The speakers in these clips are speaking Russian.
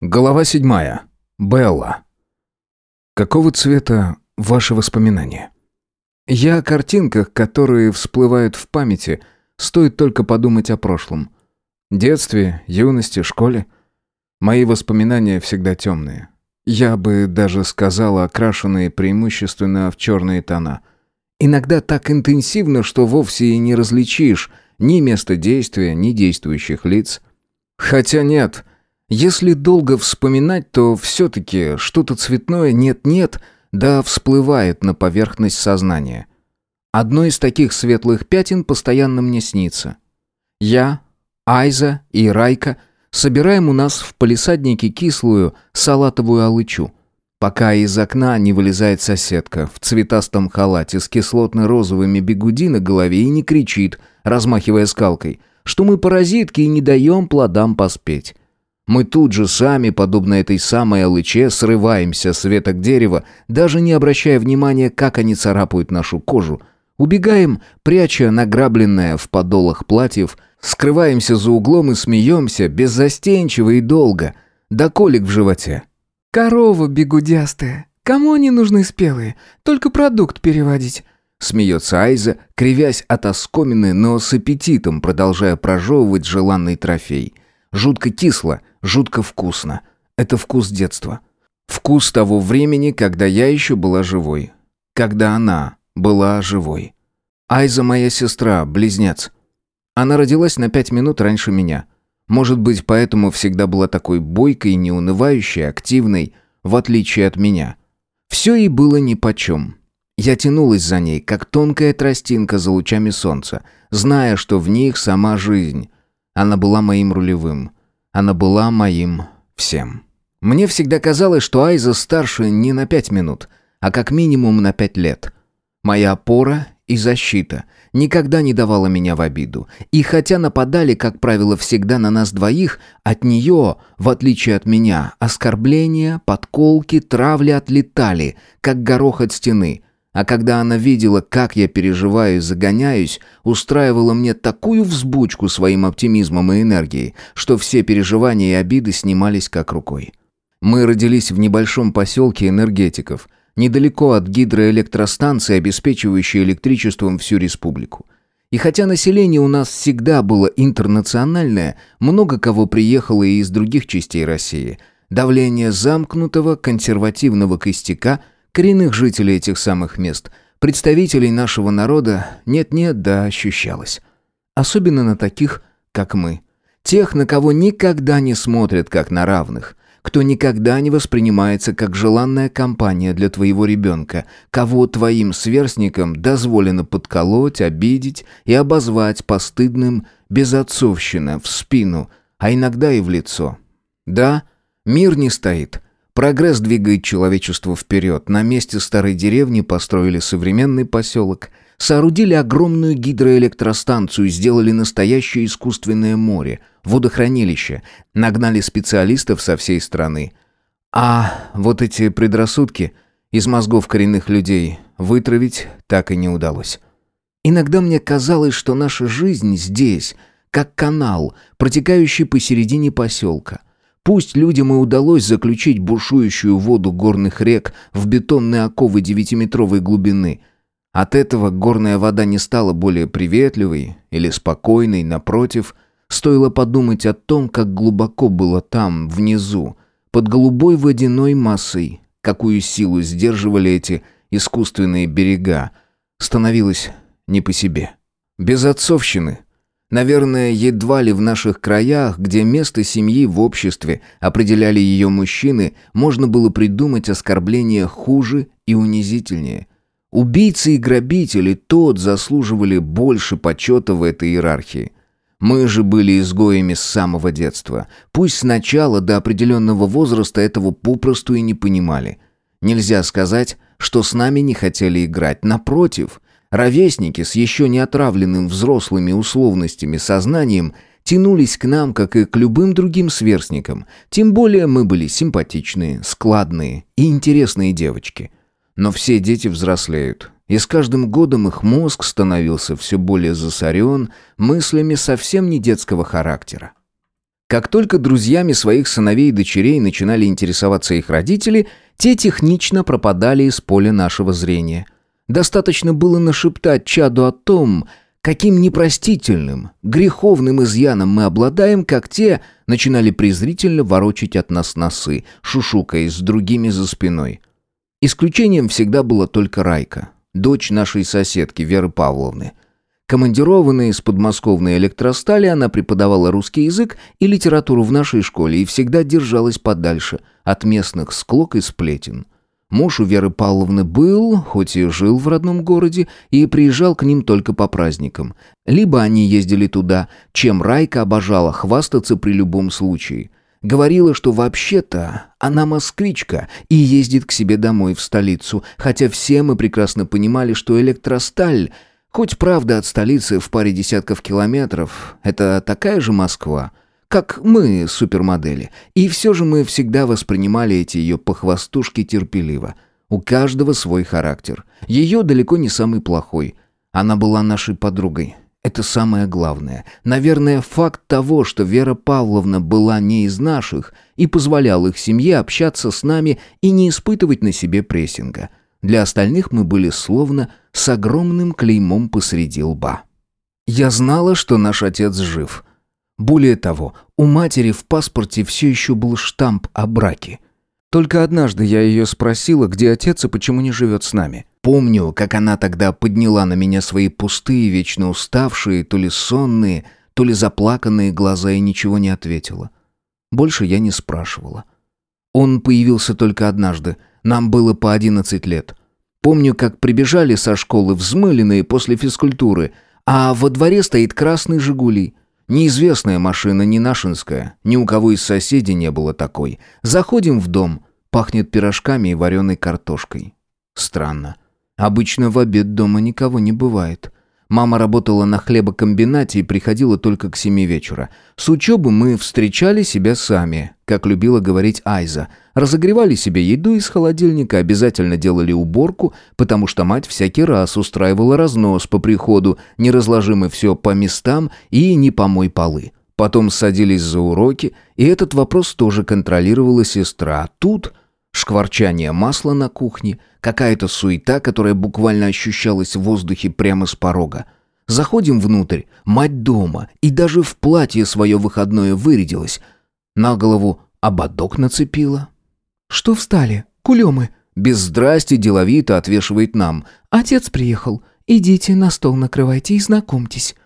Глава седьмая. Белла. Какого цвета ваши воспоминания? Я о картинках, которые всплывают в памяти, стоит только подумать о прошлом. Детстве, юности, школе. Мои воспоминания всегда темные. Я бы даже сказала, окрашенные преимущественно в черные тона. Иногда так интенсивно, что вовсе и не различишь ни место действия, ни действующих лиц. Хотя нет, если долго вспоминать, то все-таки что-то цветное нет-нет, да всплывает на поверхность сознания. Одно из таких светлых пятен постоянно мне снится. Я, Айза и Райка собираем у нас в палисаднике кислую салатовую алычу, пока из окна не вылезает соседка в цветастом халате с кислотно-розовыми бегуди на голове и не кричит, размахивая скалкой, что мы паразитки и не даем плодам поспеть. Мы тут же сами, подобно этой самой алыче, срываемся с веток дерева, даже не обращая внимания, как они царапают нашу кожу. Убегаем, пряча награбленное в подолах платьев, скрываемся за углом и смеемся, беззастенчиво и долго, до колик в животе. «Корова бегудястая. Кому они нужны спелые? Только продукт переводить». Смеется Айза, кривясь от оскомины, но с аппетитом, продолжая прожевывать желанный трофей. Жутко кисло, жутко вкусно. Это вкус детства. Вкус того времени, когда я еще была живой. Когда она была живой. Айза моя сестра, близнец. Она родилась на пять минут раньше меня. Может быть, поэтому всегда была такой бойкой, неунывающей, активной, в отличие от меня. Все ей было нипочем. Я тянулась за ней, как тонкая тростинка за лучами солнца, зная, что в них сама жизнь. Она была моим рулевым. Она была моим всем. Мне всегда казалось, что Айза старше не на пять минут, а как минимум на пять лет. Моя опора и защита никогда не давала меня в обиду. И хотя нападали, как правило, всегда на нас двоих, от нее, в отличие от меня, оскорбления, подколки, травли отлетали, как горох от стены – а когда она видела, как я переживаю и загоняюсь, устраивала мне такую взбучку своим оптимизмом и энергией, что все переживания и обиды снимались как рукой. Мы родились в небольшом поселке энергетиков, недалеко от гидроэлектростанции, обеспечивающей электричеством всю республику. И хотя население у нас всегда было интернациональное, много кого приехало и из других частей России, давление замкнутого консервативного костяка – коренных жителей этих самых мест, представителей нашего народа нет-нет, да ощущалось. Особенно на таких, как мы. Тех, на кого никогда не смотрят как на равных, кто никогда не воспринимается как желанная компания для твоего ребенка, кого твоим сверстникам дозволено подколоть, обидеть и обозвать постыдным безотцовщина в спину, а иногда и в лицо. Да, мир не стоит, Прогресс двигает человечество вперед. На месте старой деревни построили современный поселок, соорудили огромную гидроэлектростанцию, сделали настоящее искусственное море, водохранилище, нагнали специалистов со всей страны. А вот эти предрассудки из мозгов коренных людей вытравить так и не удалось. Иногда мне казалось, что наша жизнь здесь, как канал, протекающий посередине поселка – Пусть людям и удалось заключить бушующую воду горных рек в бетонные оковы девятиметровой глубины. От этого горная вода не стала более приветливой или спокойной, напротив, стоило подумать о том, как глубоко было там, внизу, под голубой водяной массой, какую силу сдерживали эти искусственные берега, становилось не по себе. Без отцовщины, Наверное, едва ли в наших краях, где место семьи в обществе определяли ее мужчины, можно было придумать оскорбление хуже и унизительнее. Убийцы и грабители тот заслуживали больше почета в этой иерархии. Мы же были изгоями с самого детства. Пусть сначала до определенного возраста этого попросту и не понимали. Нельзя сказать, что с нами не хотели играть. Напротив – Ровесники с еще не отравленным взрослыми условностями сознанием тянулись к нам, как и к любым другим сверстникам, тем более мы были симпатичные, складные и интересные девочки. Но все дети взрослеют, и с каждым годом их мозг становился все более засорен мыслями совсем не детского характера. Как только друзьями своих сыновей и дочерей начинали интересоваться их родители, те технично пропадали из поля нашего зрения. Достаточно было нашептать чаду о том, каким непростительным, греховным изъяном мы обладаем, как те начинали презрительно ворочать от нас носы, шушукаясь с другими за спиной. Исключением всегда была только Райка, дочь нашей соседки Веры Павловны. Командированная из подмосковной электростали, она преподавала русский язык и литературу в нашей школе и всегда держалась подальше от местных склок и сплетен. Муж у Веры Павловны был, хоть и жил в родном городе, и приезжал к ним только по праздникам. Либо они ездили туда, чем Райка обожала хвастаться при любом случае. Говорила, что вообще-то она москвичка и ездит к себе домой в столицу, хотя все мы прекрасно понимали, что электросталь Хоть правда от столицы в паре десятков километров, это такая же Москва, как мы, супермодели. И все же мы всегда воспринимали эти ее похвастушки терпеливо. У каждого свой характер. Ее далеко не самый плохой. Она была нашей подругой. Это самое главное. Наверное, факт того, что Вера Павловна была не из наших и позволял их семье общаться с нами и не испытывать на себе прессинга. Для остальных мы были словно с огромным клеймом посреди лба. Я знала, что наш отец жив. Более того, у матери в паспорте все еще был штамп о браке. Только однажды я ее спросила, где отец и почему не живет с нами. Помню, как она тогда подняла на меня свои пустые, вечно уставшие, то ли сонные, то ли заплаканные глаза и ничего не ответила. Больше я не спрашивала. Он появился только однажды, нам было по одиннадцать лет. Помню, как прибежали со школы взмыленные после физкультуры, а во дворе стоит красный «Жигули». Неизвестная машина, не нашинская. Ни у кого из соседей не было такой. Заходим в дом. Пахнет пирожками и вареной картошкой. Странно. Обычно в обед дома никого не бывает. Мама работала на хлебокомбинате и приходила только к семи вечера. С учебы мы встречали себя сами, как любила говорить Айза. Разогревали себе еду из холодильника, обязательно делали уборку, потому что мать всякий раз устраивала разнос по приходу, не разложимы все по местам и не помой полы. Потом садились за уроки, и этот вопрос тоже контролировала сестра. Тут шкварчание масла на кухне, какая-то суета, которая буквально ощущалась в воздухе прямо с порога. Заходим внутрь, мать дома, и даже в платье свое выходное вырядилась. На голову ободок нацепила. «Что встали? Кулемы?» Без здрасти деловито отвешивает нам. «Отец приехал. Идите, на стол накрывайте и знакомьтесь».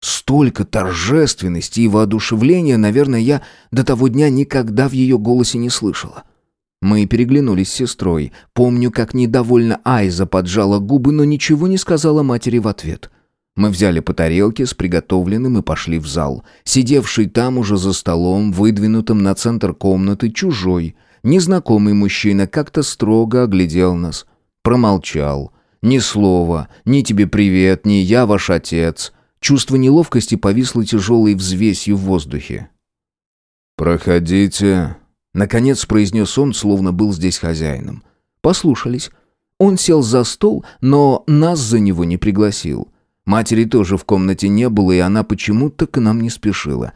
Столько торжественности и воодушевления, наверное, я до того дня никогда в ее голосе не слышала. Мы переглянулись с сестрой. Помню, как недовольно Айза поджала губы, но ничего не сказала матери в ответ. Мы взяли по тарелке с приготовленным и пошли в зал. Сидевший там уже за столом, выдвинутым на центр комнаты, чужой, незнакомый мужчина как-то строго оглядел нас. Промолчал. Ни слова, ни тебе привет, ни я ваш отец. Чувство неловкости повисло тяжелой взвесью в воздухе. «Проходите», Наконец произнес он, словно был здесь хозяином. Послушались. Он сел за стол, но нас за него не пригласил. Матери тоже в комнате не было, и она почему-то к нам не спешила.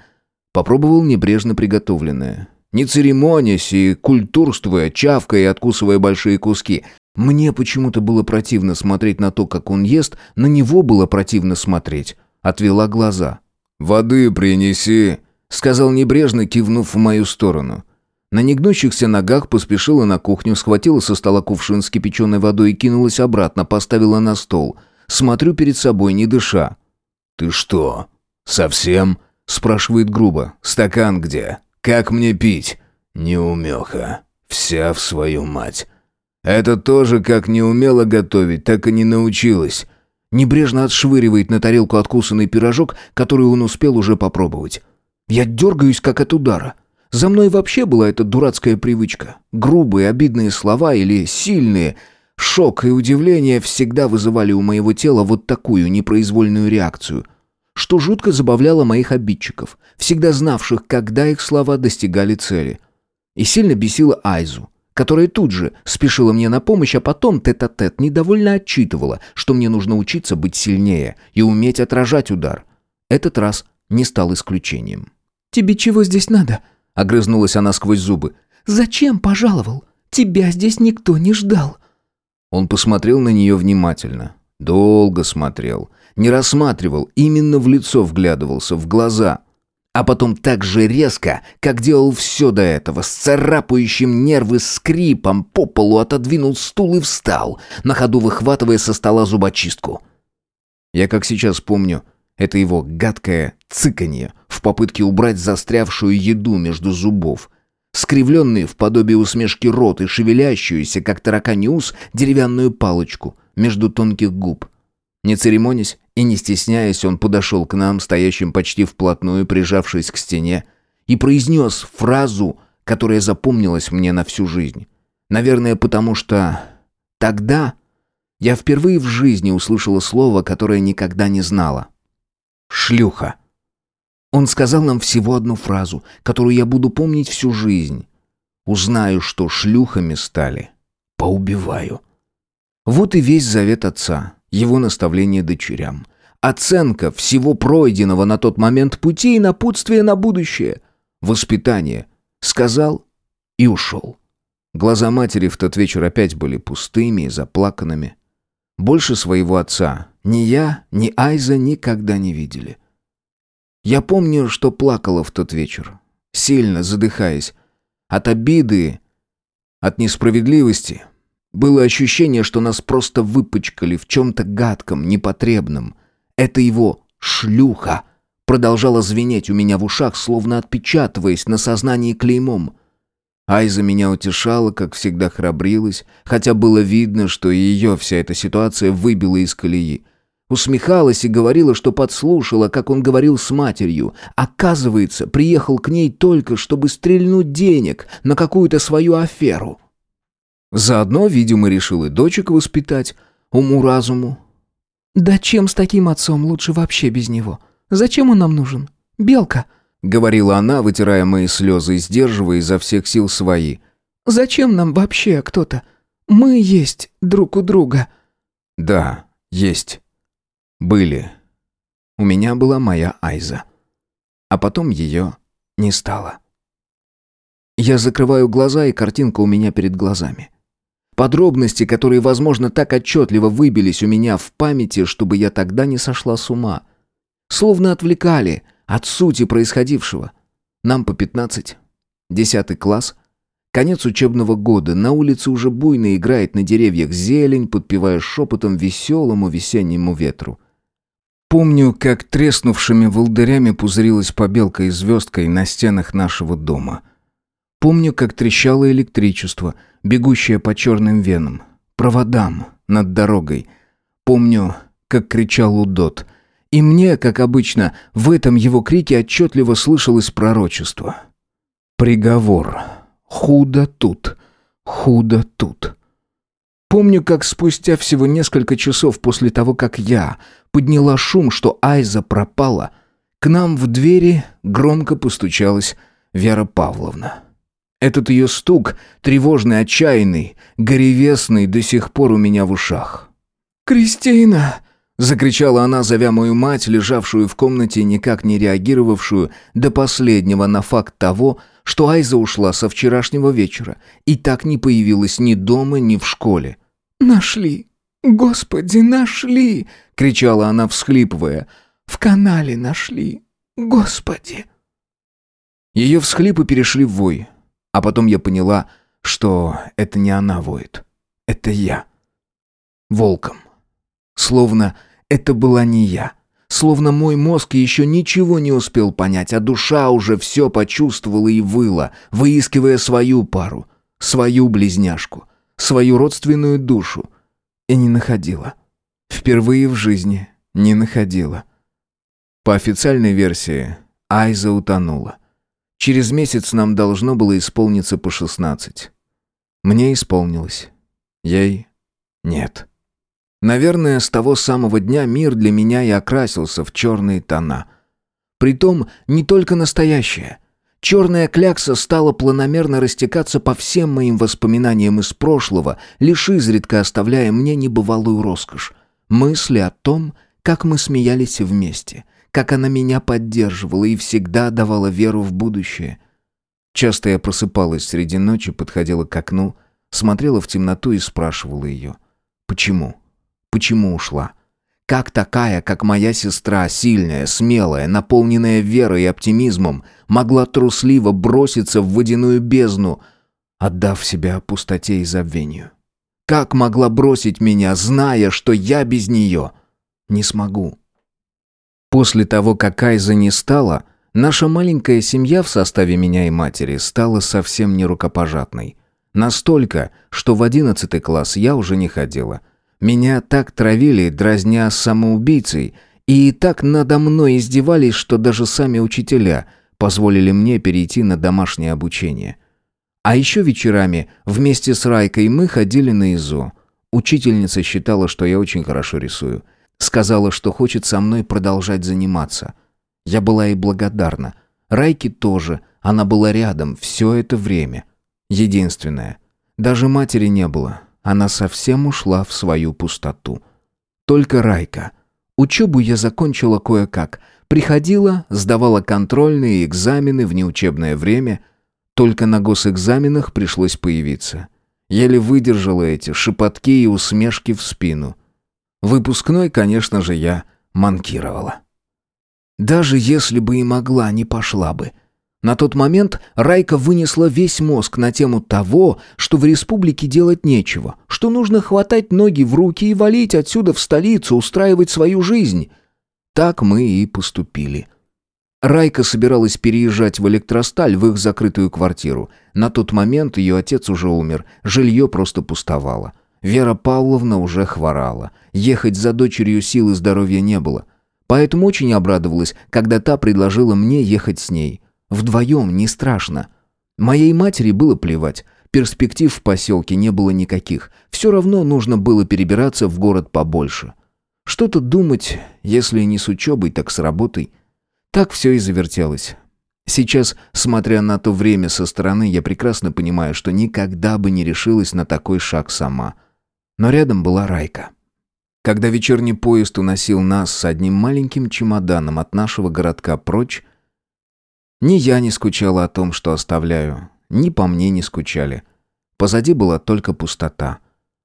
Попробовал небрежно приготовленное. Не церемонясь и культурствуя, чавкая и откусывая большие куски. Мне почему-то было противно смотреть на то, как он ест, на него было противно смотреть. Отвела глаза. «Воды принеси», — сказал небрежно, кивнув в мою сторону. На негнущихся ногах поспешила на кухню, схватила со стола кувшин с кипяченой водой и кинулась обратно, поставила на стол. Смотрю перед собой, не дыша. «Ты что, совсем?» — спрашивает грубо. «Стакан где? Как мне пить?» «Неумеха. Вся в свою мать. Это тоже как не умела готовить, так и не научилась». Небрежно отшвыривает на тарелку откусанный пирожок, который он успел уже попробовать. Я дергаюсь, как от удара. За мной вообще была эта дурацкая привычка. Грубые, обидные слова или сильные. Шок и удивление всегда вызывали у моего тела вот такую непроизвольную реакцию. Что жутко забавляло моих обидчиков, всегда знавших, когда их слова достигали цели. И сильно бесило Айзу, которая тут же спешила мне на помощь, а потом тет-а-тет -тет недовольно отчитывала, что мне нужно учиться быть сильнее и уметь отражать удар. Этот раз не стал исключением. Тебе чего здесь надо?» — огрызнулась она сквозь зубы. «Зачем пожаловал? Тебя здесь никто не ждал». Он посмотрел на нее внимательно. Долго смотрел. Не рассматривал, именно в лицо вглядывался, в глаза. А потом так же резко, как делал все до этого, с царапающим нервы скрипом по полу отодвинул стул и встал, на ходу выхватывая со стола зубочистку. Я как сейчас помню, это его гадкое цыканье в попытке убрать застрявшую еду между зубов. Скривленный в подобие усмешки рот и шевелящуюся, как тараканий ус, деревянную палочку между тонких губ. Не церемонясь и не стесняясь, он подошел к нам, стоящим почти вплотную, прижавшись к стене, и произнес фразу, которая запомнилась мне на всю жизнь. Наверное, потому что тогда я впервые в жизни услышала слово, которое никогда не знала. «Шлюха». Он сказал нам всего одну фразу, которую я буду помнить всю жизнь. «Узнаю, что шлюхами стали. Поубиваю». Вот и весь завет отца его наставление дочерям. Оценка всего пройденного на тот момент пути и напутствие на будущее. Воспитание. Сказал и ушел. Глаза матери в тот вечер опять были пустыми и заплаканными. Больше своего отца ни я, ни Айза никогда не видели. Я помню, что плакала в тот вечер, сильно задыхаясь. От обиды, от несправедливости, было ощущение, что нас просто выпачкали в чем-то гадком, непотребном. Это его «шлюха» продолжала звенеть у меня в ушах, словно отпечатываясь на сознании клеймом. Айза меня утешала, как всегда храбрилась, хотя было видно, что ее вся эта ситуация выбила из колеи. Усмехалась и говорила, что подслушала, как он говорил с матерью. Оказывается, приехал к ней только, чтобы стрельнуть денег на какую-то свою аферу. Заодно, видимо, решил и дочек воспитать, уму-разуму. «Да чем с таким отцом лучше вообще без него? Зачем он нам нужен? Белка!» — говорила она, вытирая мои слезы и сдерживая изо всех сил свои. «Зачем нам вообще кто-то? Мы есть друг у друга». «Да, есть. Были. У меня была моя Айза. А потом ее не стало». Я закрываю глаза, и картинка у меня перед глазами. Подробности, которые, возможно, так отчетливо выбились у меня в памяти, чтобы я тогда не сошла с ума. Словно отвлекали от сути происходившего. Нам по пятнадцать. Десятый класс. Конец учебного года. На улице уже буйно играет на деревьях зелень, подпевая шепотом веселому весеннему ветру. Помню, как треснувшими волдырями пузырилась побелка и звездкой на стенах нашего дома. Помню, как трещало электричество — бегущая по черным венам, проводам над дорогой. Помню, как кричал Удот. И мне, как обычно, в этом его крике отчетливо слышалось пророчество. Приговор. Худо тут. Худо тут. Помню, как спустя всего несколько часов после того, как я подняла шум, что Айза пропала, к нам в двери громко постучалась Вера Павловна. Этот ее стук, тревожный, отчаянный, горевесный, до сих пор у меня в ушах. «Кристина!» — закричала она, зовя мою мать, лежавшую в комнате, никак не реагировавшую до последнего на факт того, что Айза ушла со вчерашнего вечера и так не появилась ни дома, ни в школе. «Нашли! Господи, нашли!» — кричала она, всхлипывая. «В канале нашли! Господи!» Ее всхлипы перешли в вой. А потом я поняла, что это не она воет. Это я. Волком. Словно это была не я. Словно мой мозг еще ничего не успел понять, а душа уже все почувствовала и выла, выискивая свою пару, свою близняшку, свою родственную душу. И не находила. Впервые в жизни не находила. По официальной версии, Айза утонула. Через месяц нам должно было исполниться по шестнадцать. Мне исполнилось. Ей нет. Наверное, с того самого дня мир для меня и окрасился в черные тона. Притом не только настоящее. Черная клякса стала планомерно растекаться по всем моим воспоминаниям из прошлого, лишь изредка оставляя мне небывалую роскошь. Мысли о том, как мы смеялись вместе, как она меня поддерживала и всегда давала веру в будущее. Часто я просыпалась среди ночи, подходила к окну, смотрела в темноту и спрашивала ее. Почему? Почему ушла? Как такая, как моя сестра, сильная, смелая, наполненная верой и оптимизмом, могла трусливо броситься в водяную бездну, отдав себя пустоте и забвению? Как могла бросить меня, зная, что я без нее не смогу? После того, как Айза не стала, наша маленькая семья в составе меня и матери стала совсем не рукопожатной. Настолько, что в одиннадцатый класс я уже не ходила. Меня так травили, дразня самоубийцей, и так надо мной издевались, что даже сами учителя позволили мне перейти на домашнее обучение. А еще вечерами вместе с Райкой мы ходили на ИЗО. Учительница считала, что я очень хорошо рисую. Сказала, что хочет со мной продолжать заниматься. Я была ей благодарна. Райке тоже. Она была рядом все это время. Единственное. Даже матери не было. Она совсем ушла в свою пустоту. Только Райка. Учебу я закончила кое-как. Приходила, сдавала контрольные экзамены в неучебное время – только на госэкзаменах пришлось появиться. Еле выдержала эти шепотки и усмешки в спину. Выпускной, конечно же, я манкировала. Даже если бы и могла, не пошла бы. На тот момент Райка вынесла весь мозг на тему того, что в республике делать нечего, что нужно хватать ноги в руки и валить отсюда в столицу, устраивать свою жизнь. Так мы и поступили. Райка собиралась переезжать в электросталь в их закрытую квартиру. На тот момент ее отец уже умер, жилье просто пустовало. Вера Павловна уже хворала. Ехать за дочерью сил и здоровья не было. Поэтому очень обрадовалась, когда та предложила мне ехать с ней. Вдвоем не страшно. Моей матери было плевать. Перспектив в поселке не было никаких. Все равно нужно было перебираться в город побольше. Что-то думать, если не с учебой, так с работой – так все и завертелось. Сейчас, смотря на то время со стороны, я прекрасно понимаю, что никогда бы не решилась на такой шаг сама. Но рядом была Райка. Когда вечерний поезд уносил нас с одним маленьким чемоданом от нашего городка прочь, ни я не скучала о том, что оставляю, ни по мне не скучали. Позади была только пустота.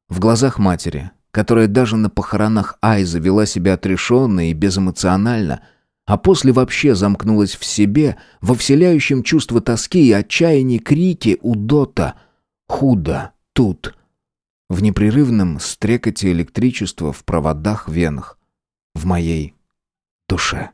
В глазах матери, которая даже на похоронах Айза вела себя отрешенно и безэмоционально – а после вообще замкнулась в себе, во вселяющем чувство тоски и отчаяния крике у Дота «Худо тут!» в непрерывном стрекоте электричества в проводах венах, в моей душе.